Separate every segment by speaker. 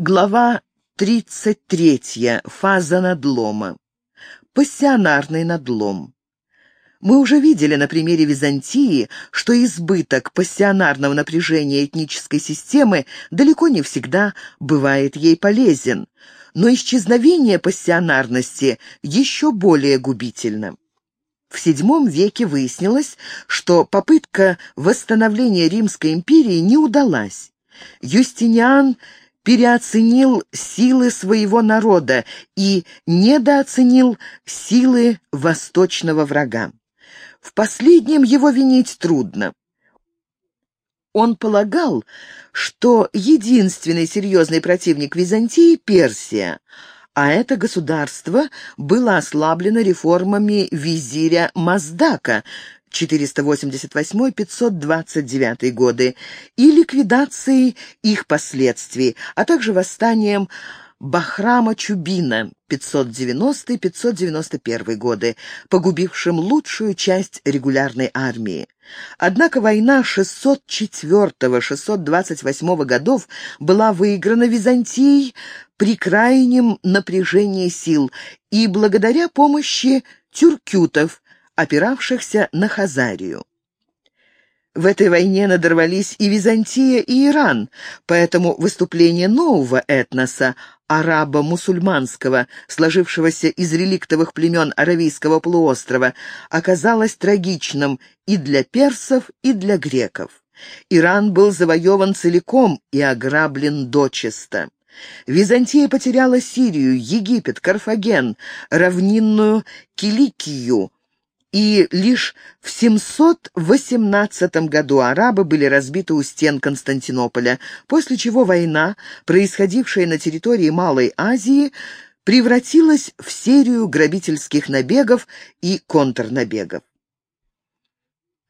Speaker 1: Глава 33. Фаза надлома. Пассионарный надлом. Мы уже видели на примере Византии, что избыток пассионарного напряжения этнической системы далеко не всегда бывает ей полезен, но исчезновение пассионарности еще более губительно. В VII веке выяснилось, что попытка восстановления Римской империи не удалась. Юстиниан переоценил силы своего народа и недооценил силы восточного врага. В последнем его винить трудно. Он полагал, что единственный серьезный противник Византии — Персия, а это государство было ослаблено реформами визиря Маздака 488-529 годы и ликвидацией их последствий, а также восстанием Бахрама Чубина 590-591 годы, погубившим лучшую часть регулярной армии. Однако война 604-628 годов была выиграна Византией при крайнем напряжении сил и благодаря помощи тюркютов, опиравшихся на Хазарию. В этой войне надорвались и Византия, и Иран, поэтому выступление нового этноса, араба-мусульманского, сложившегося из реликтовых племен Аравийского полуострова, оказалось трагичным и для персов, и для греков. Иран был завоеван целиком и ограблен дочисто. Византия потеряла Сирию, Египет, Карфаген, равнинную Киликию, и лишь в 718 году арабы были разбиты у стен Константинополя, после чего война, происходившая на территории Малой Азии, превратилась в серию грабительских набегов и контрнабегов.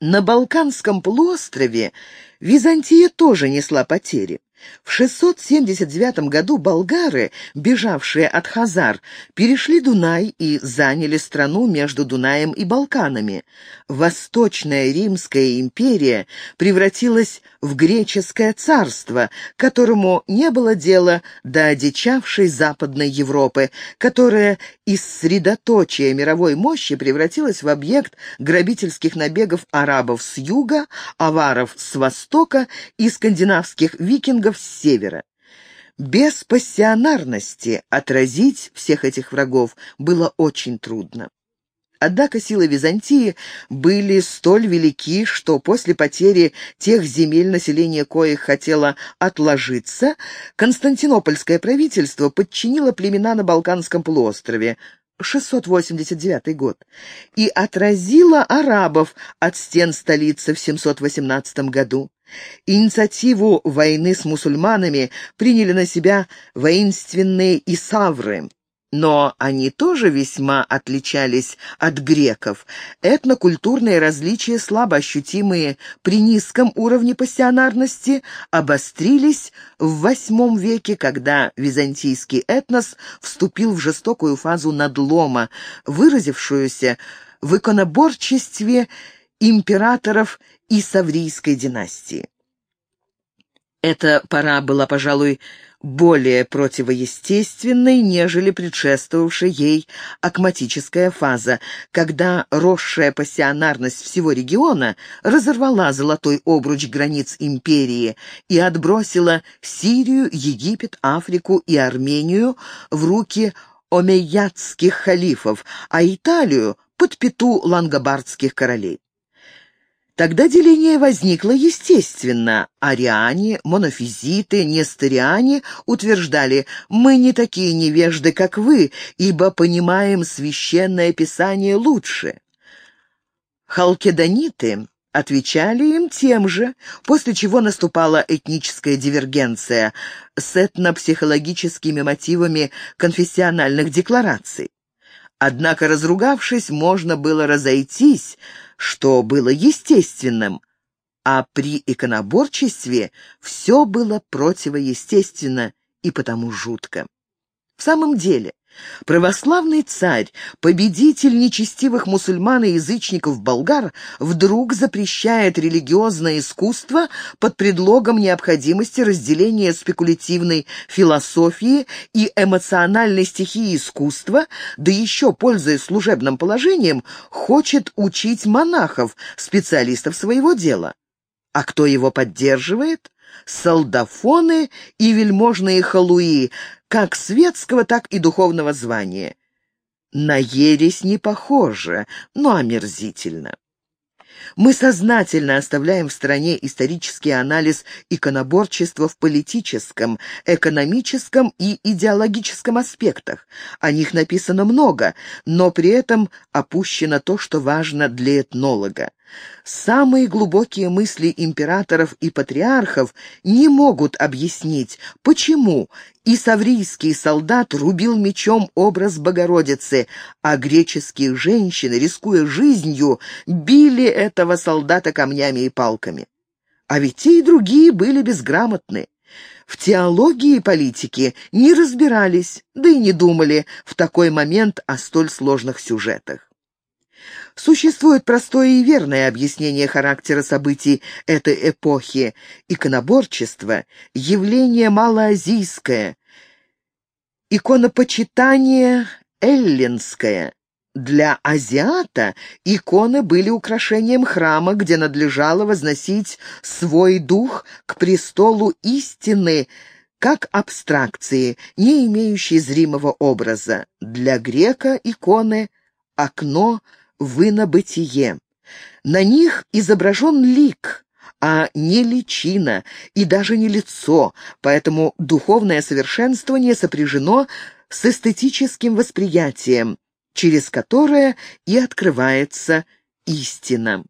Speaker 1: На Балканском полуострове Византия тоже несла потери. В 679 году болгары, бежавшие от Хазар, перешли Дунай и заняли страну между Дунаем и Балканами. Восточная Римская империя превратилась в греческое царство, которому не было дела до одичавшей Западной Европы, которая из средоточия мировой мощи превратилась в объект грабительских набегов арабов с юга, аваров с востока и скандинавских викингов с севера. Без пассионарности отразить всех этих врагов было очень трудно. Однако силы Византии были столь велики, что после потери тех земель, население коих хотело отложиться, Константинопольское правительство подчинило племена на Балканском полуострове, 689 год, и отразило арабов от стен столицы в 718 году. Инициативу войны с мусульманами приняли на себя воинственные исавры. Но они тоже весьма отличались от греков. Этнокультурные различия, слабо ощутимые при низком уровне пассионарности, обострились в VIII веке, когда византийский этнос вступил в жестокую фазу надлома, выразившуюся в иконоборчестве императоров и Саврийской династии. Эта пора была, пожалуй, более противоестественной, нежели предшествовавшая ей акматическая фаза, когда росшая пассионарность всего региона разорвала золотой обруч границ империи и отбросила Сирию, Египет, Африку и Армению в руки омейядских халифов, а Италию — под пету лангобардских королей. Тогда деление возникло естественно. Ариане, монофизиты, несториане утверждали, мы не такие невежды, как вы, ибо понимаем священное писание лучше. Халкедониты отвечали им тем же, после чего наступала этническая дивергенция с этнопсихологическими мотивами конфессиональных деклараций. Однако, разругавшись, можно было разойтись, что было естественным, а при иконоборчестве все было противоестественно и потому жутко. В самом деле, Православный царь, победитель нечестивых мусульман и язычников-болгар, вдруг запрещает религиозное искусство под предлогом необходимости разделения спекулятивной философии и эмоциональной стихии искусства, да еще, пользуясь служебным положением, хочет учить монахов, специалистов своего дела. А кто его поддерживает? Солдафоны и вельможные халуи, как светского, так и духовного звания. На ересь не похоже, но омерзительно. Мы сознательно оставляем в стране исторический анализ иконоборчества в политическом, экономическом и идеологическом аспектах. О них написано много, но при этом опущено то, что важно для этнолога. Самые глубокие мысли императоров и патриархов не могут объяснить, почему исаврийский солдат рубил мечом образ Богородицы, а греческие женщины, рискуя жизнью, били этого солдата камнями и палками. А ведь те и другие были безграмотны. В теологии и политике не разбирались, да и не думали в такой момент о столь сложных сюжетах. Существует простое и верное объяснение характера событий этой эпохи. Иконоборчество – явление малоазийское, иконопочитание – эллинское. Для азиата иконы были украшением храма, где надлежало возносить свой дух к престолу истины, как абстракции, не имеющие зримого образа. Для грека иконы – окно – вы на бытие. На них изображен лик, а не личина и даже не лицо, поэтому духовное совершенствование сопряжено с эстетическим восприятием, через которое и открывается истина.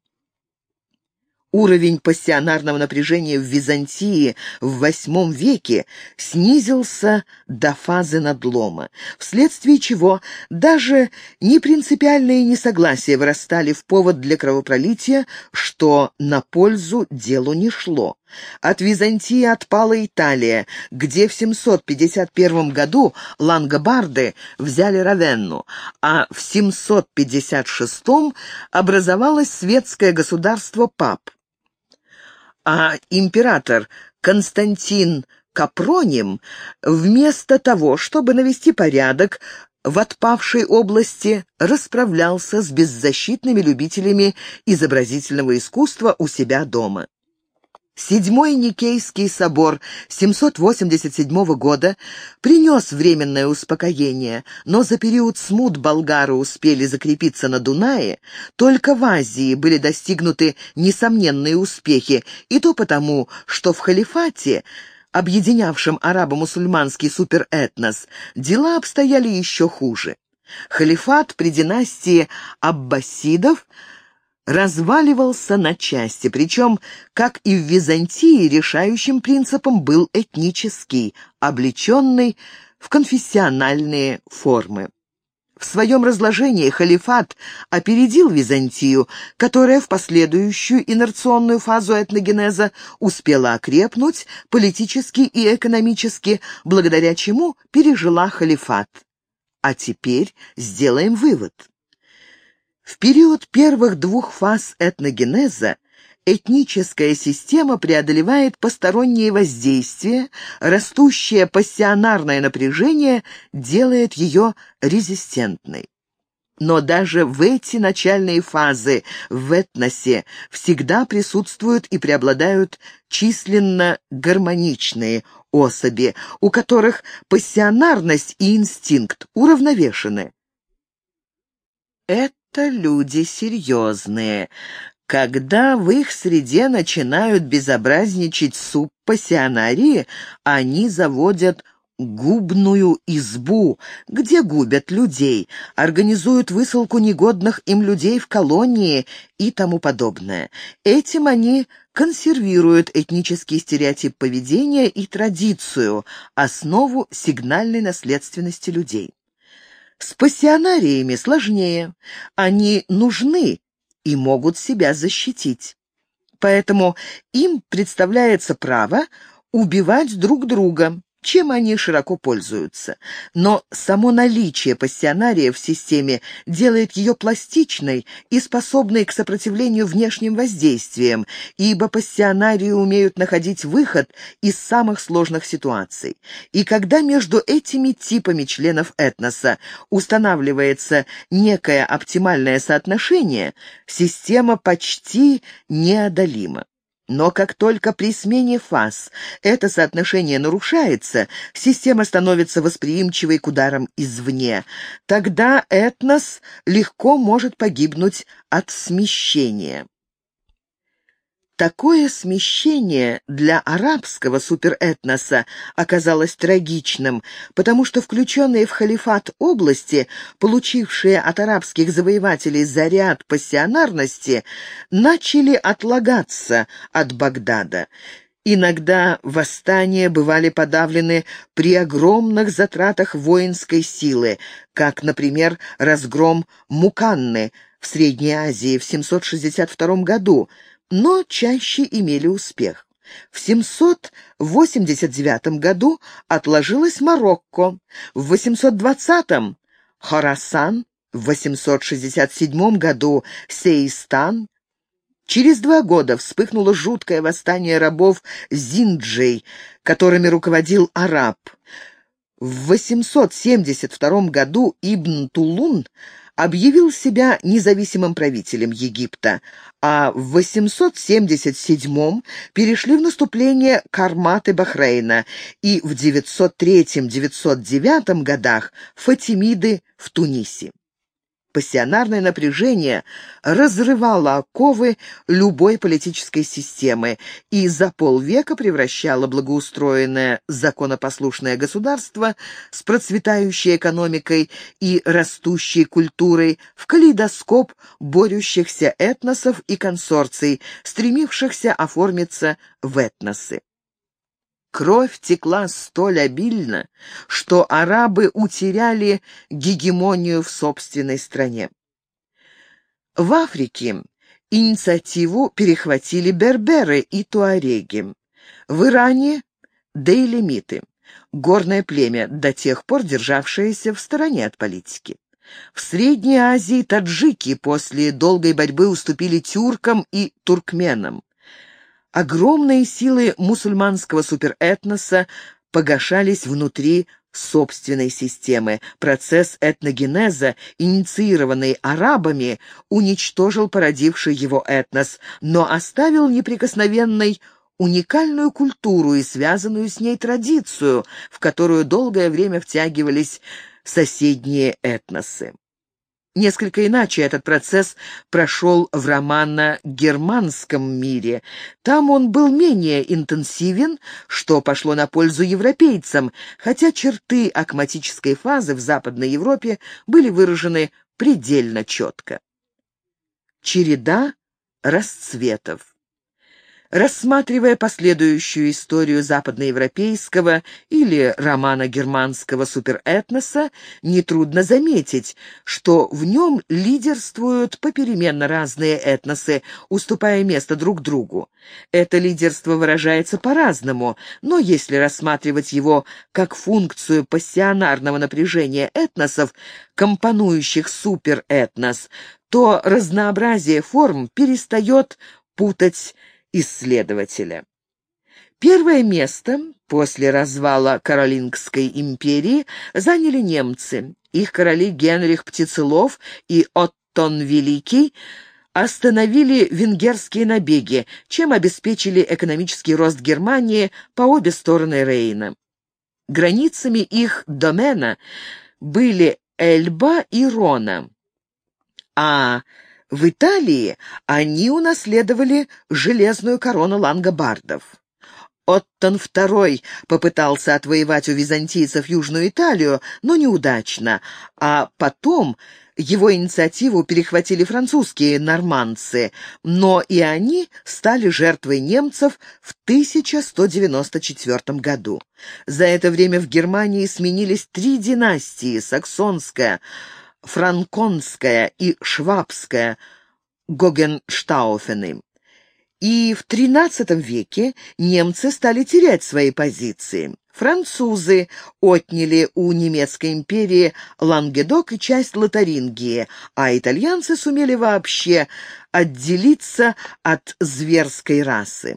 Speaker 1: Уровень пассионарного напряжения в Византии в VIII веке снизился до фазы надлома, вследствие чего даже непринципиальные несогласия вырастали в повод для кровопролития, что на пользу делу не шло. От Византии отпала Италия, где в 751 году лангобарды взяли Равенну, а в 756 образовалось светское государство Пап а император Константин Капроним, вместо того, чтобы навести порядок в отпавшей области, расправлялся с беззащитными любителями изобразительного искусства у себя дома. Седьмой Никейский собор 787 года принес временное успокоение, но за период смут болгары успели закрепиться на Дунае, только в Азии были достигнуты несомненные успехи, и то потому, что в халифате объединявшем арабо-мусульманский суперэтнос, дела обстояли еще хуже. Халифат при династии аббасидов – разваливался на части, причем, как и в Византии, решающим принципом был этнический, облеченный в конфессиональные формы. В своем разложении халифат опередил Византию, которая в последующую инерционную фазу этногенеза успела окрепнуть политически и экономически, благодаря чему пережила халифат. А теперь сделаем вывод. В период первых двух фаз этногенеза этническая система преодолевает посторонние воздействия, растущее пассионарное напряжение делает ее резистентной. Но даже в эти начальные фазы в этносе всегда присутствуют и преобладают численно гармоничные особи, у которых пассионарность и инстинкт уравновешены. Это это люди серьезные. Когда в их среде начинают безобразничать субпассионарии, они заводят губную избу, где губят людей, организуют высылку негодных им людей в колонии и тому подобное. Этим они консервируют этнический стереотип поведения и традицию, основу сигнальной наследственности людей. С пассионариями сложнее. Они нужны и могут себя защитить. Поэтому им представляется право убивать друг друга, чем они широко пользуются. Но само наличие пассионария в системе делает ее пластичной и способной к сопротивлению внешним воздействиям, ибо пассионарии умеют находить выход из самых сложных ситуаций. И когда между этими типами членов этноса устанавливается некое оптимальное соотношение, система почти неодолима. Но как только при смене фаз это соотношение нарушается, система становится восприимчивой к ударам извне. Тогда этнос легко может погибнуть от смещения. Такое смещение для арабского суперэтноса оказалось трагичным, потому что включенные в халифат области, получившие от арабских завоевателей заряд пассионарности, начали отлагаться от Багдада. Иногда восстания бывали подавлены при огромных затратах воинской силы, как, например, разгром Муканны в Средней Азии в 762 году – но чаще имели успех. В 789 году отложилась Марокко, в 820 – Хорасан, в 867 году – Сейстан. Через два года вспыхнуло жуткое восстание рабов Зинджей, которыми руководил араб. В 872 году Ибн Тулун объявил себя независимым правителем Египта, а в 877 перешли в наступление Карматы Бахрейна и в 903-909 годах Фатимиды в Тунисе. Пассионарное напряжение разрывало оковы любой политической системы и за полвека превращало благоустроенное законопослушное государство с процветающей экономикой и растущей культурой в калейдоскоп борющихся этносов и консорций, стремившихся оформиться в этносы. Кровь текла столь обильно, что арабы утеряли гегемонию в собственной стране. В Африке инициативу перехватили берберы и туареги. В Иране – дейлемиты, горное племя, до тех пор державшееся в стороне от политики. В Средней Азии таджики после долгой борьбы уступили тюркам и туркменам. Огромные силы мусульманского суперэтноса погашались внутри собственной системы. Процесс этногенеза, инициированный арабами, уничтожил породивший его этнос, но оставил неприкосновенной уникальную культуру и связанную с ней традицию, в которую долгое время втягивались соседние этносы. Несколько иначе этот процесс прошел в романо-германском мире. Там он был менее интенсивен, что пошло на пользу европейцам, хотя черты акматической фазы в Западной Европе были выражены предельно четко. Череда расцветов. Рассматривая последующую историю западноевропейского или романо-германского суперэтноса, нетрудно заметить, что в нем лидерствуют попеременно разные этносы, уступая место друг другу. Это лидерство выражается по-разному, но если рассматривать его как функцию пассионарного напряжения этносов, компонующих суперэтнос, то разнообразие форм перестает путать исследователя. Первое место после развала Каролингской империи заняли немцы. Их короли Генрих Птицелов и Оттон Великий остановили венгерские набеги, чем обеспечили экономический рост Германии по обе стороны Рейна. Границами их домена были Эльба и Рона, а в Италии они унаследовали железную корону лангобардов. Оттон II попытался отвоевать у византийцев Южную Италию, но неудачно, а потом его инициативу перехватили французские нормандцы, но и они стали жертвой немцев в 1194 году. За это время в Германии сменились три династии – саксонская – франконская и швабская Гогенштауфены. И в XIII веке немцы стали терять свои позиции. Французы отняли у немецкой империи Лангедок и часть Лотарингии, а итальянцы сумели вообще отделиться от зверской расы.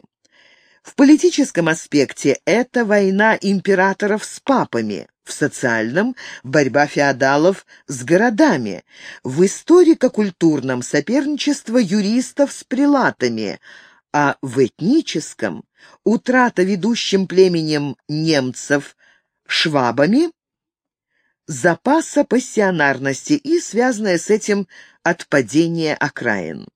Speaker 1: В политическом аспекте это война императоров с папами, в социальном – борьба феодалов с городами, в историко-культурном – соперничество юристов с прилатами – а в этническом – утрата ведущим племенем немцев швабами запаса пассионарности и связанное с этим отпадение окраин.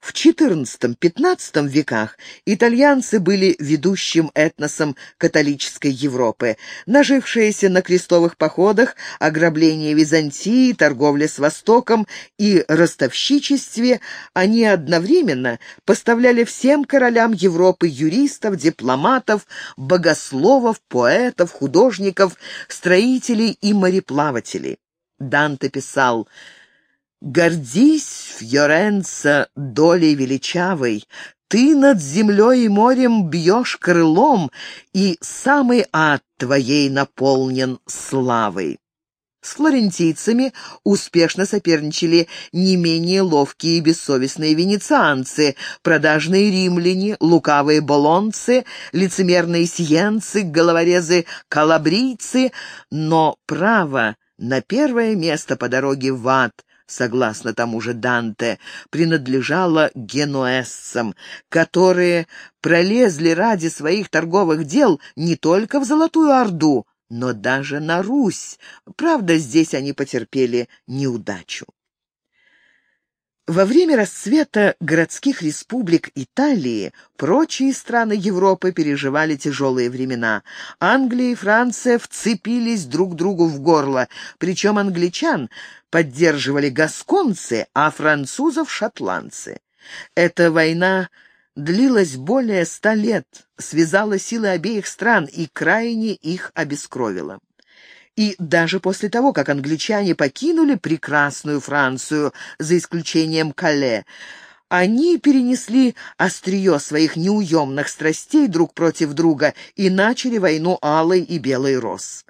Speaker 1: В XIV-XV веках итальянцы были ведущим этносом католической Европы. Нажившиеся на крестовых походах, ограблении Византии, торговле с Востоком и ростовщичестве, они одновременно поставляли всем королям Европы юристов, дипломатов, богословов, поэтов, художников, строителей и мореплавателей. Данте писал Гордись, Фьоренца, долей величавой, ты над землей и морем бьешь крылом, и самый ад твоей наполнен славой. С флорентийцами успешно соперничали не менее ловкие и бессовестные венецианцы, продажные римляне, лукавые болонцы, лицемерные сиенцы, головорезы калабрийцы, но право на первое место по дороге в ад — согласно тому же Данте, принадлежала генуэзцам, которые пролезли ради своих торговых дел не только в Золотую Орду, но даже на Русь. Правда, здесь они потерпели неудачу. Во время расцвета городских республик Италии прочие страны Европы переживали тяжелые времена. Англия и Франция вцепились друг другу в горло, причем англичан поддерживали гасконцы, а французов — шотландцы. Эта война длилась более ста лет, связала силы обеих стран и крайне их обескровила. И даже после того, как англичане покинули прекрасную Францию, за исключением Кале, они перенесли острие своих неуемных страстей друг против друга и начали войну алой и белой роз.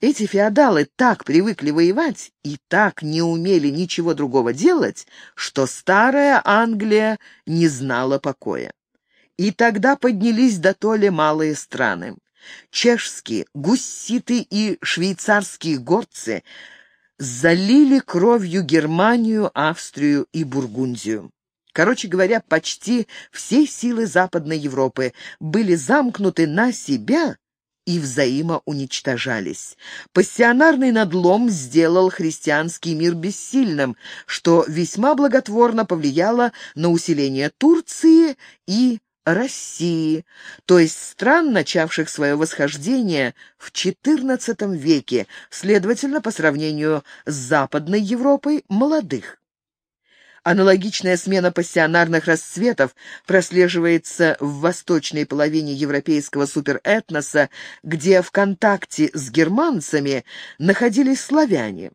Speaker 1: Эти феодалы так привыкли воевать и так не умели ничего другого делать, что старая Англия не знала покоя. И тогда поднялись до толи малые страны. Чешские, гусситы и швейцарские горцы залили кровью Германию, Австрию и Бургундию. Короче говоря, почти все силы Западной Европы были замкнуты на себя и взаимоуничтожались. Пассионарный надлом сделал христианский мир бессильным, что весьма благотворно повлияло на усиление Турции и России, то есть стран, начавших свое восхождение в XIV веке, следовательно, по сравнению с Западной Европой, молодых. Аналогичная смена пассионарных расцветов прослеживается в восточной половине европейского суперэтноса, где в контакте с германцами находились славяне.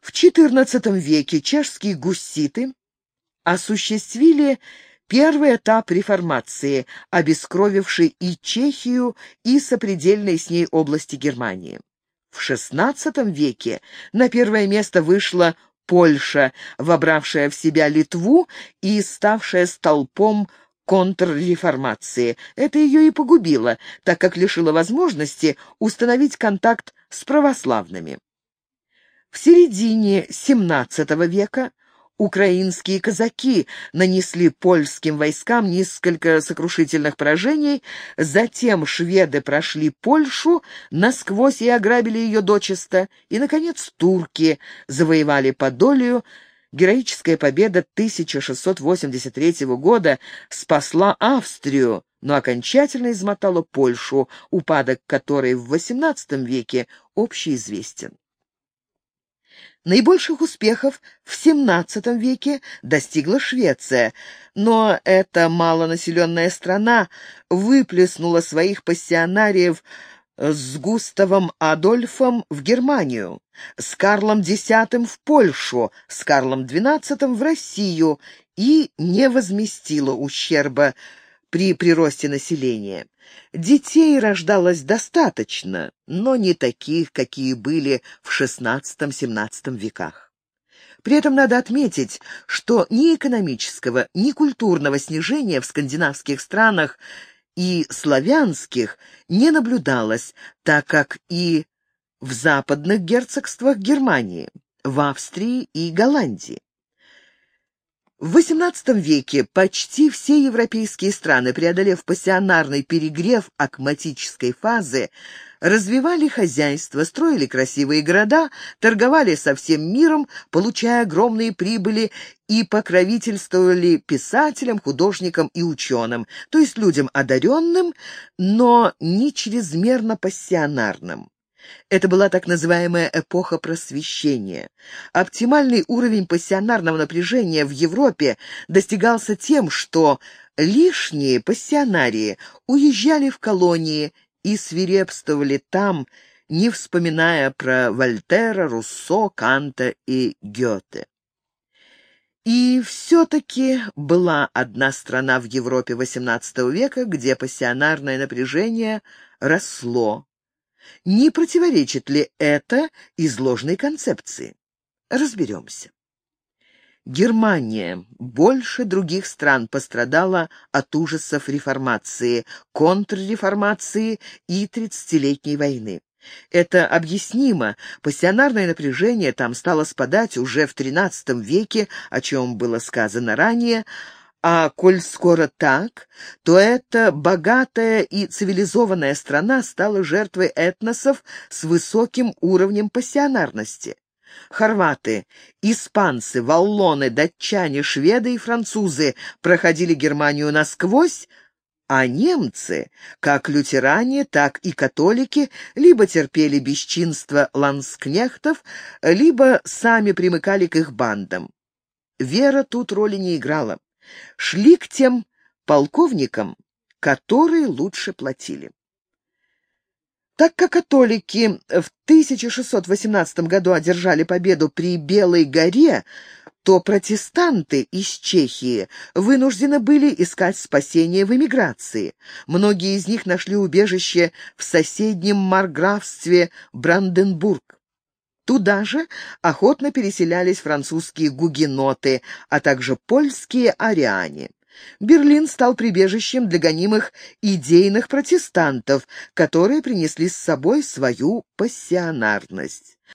Speaker 1: В XIV веке чешские гусситы осуществили Первый этап реформации, обескровивший и Чехию, и сопредельные с ней области Германии. В XVI веке на первое место вышла Польша, вобравшая в себя Литву и ставшая столпом контрреформации. Это ее и погубило, так как лишило возможности установить контакт с православными. В середине XVII века украинские казаки нанесли польским войскам несколько сокрушительных поражений, затем шведы прошли Польшу насквозь и ограбили ее дочисто, и, наконец, турки завоевали Подолию, Героическая победа 1683 года спасла Австрию, но окончательно измотала Польшу, упадок которой в XVIII веке общеизвестен. Наибольших успехов в XVII веке достигла Швеция, но эта малонаселенная страна выплеснула своих пассионариев с Густавом Адольфом в Германию, с Карлом X в Польшу, с Карлом XII в Россию и не возместила ущерба при приросте населения. Детей рождалось достаточно, но не таких, какие были в XVI-XVII веках. При этом надо отметить, что ни экономического, ни культурного снижения в скандинавских странах и славянских не наблюдалось, так как и в западных герцогствах Германии, в Австрии и Голландии. В XVIII веке почти все европейские страны, преодолев пассионарный перегрев акматической фазы, развивали хозяйство, строили красивые города, торговали со всем миром, получая огромные прибыли и покровительствовали писателям, художникам и ученым, то есть людям одаренным, но не чрезмерно пассионарным. Это была так называемая эпоха просвещения. Оптимальный уровень пассионарного напряжения в Европе достигался тем, что лишние пассионарии уезжали в колонии и свирепствовали там, не вспоминая про Вольтера, Руссо, Канта и Гёте. И все-таки была одна страна в Европе XVIII века, где пассионарное напряжение росло, не противоречит ли это изложенной концепции? Разберемся. Германия больше других стран пострадала от ужасов реформации, контрреформации и тридцатилетней войны. Это объяснимо. Пассионарное напряжение там стало спадать уже в XIII веке, о чем было сказано ранее, а коль скоро так, то эта богатая и цивилизованная страна стала жертвой этносов с высоким уровнем пассионарности. Хорваты, испанцы, валлоны, датчане, шведы и французы проходили Германию насквозь, а немцы, как лютеране, так и католики, либо терпели бесчинство ланскнехтов, либо сами примыкали к их бандам. Вера тут роли не играла шли к тем полковникам, которые лучше платили. Так как католики в 1618 году одержали победу при Белой горе, то протестанты из Чехии вынуждены были искать спасение в эмиграции. Многие из них нашли убежище в соседнем марграфстве Бранденбург. Туда же охотно переселялись французские гугеноты, а также польские ариане. Берлин стал прибежищем для гонимых идейных протестантов, которые принесли с собой свою пассионарность.